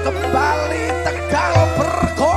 kembali Tegal berko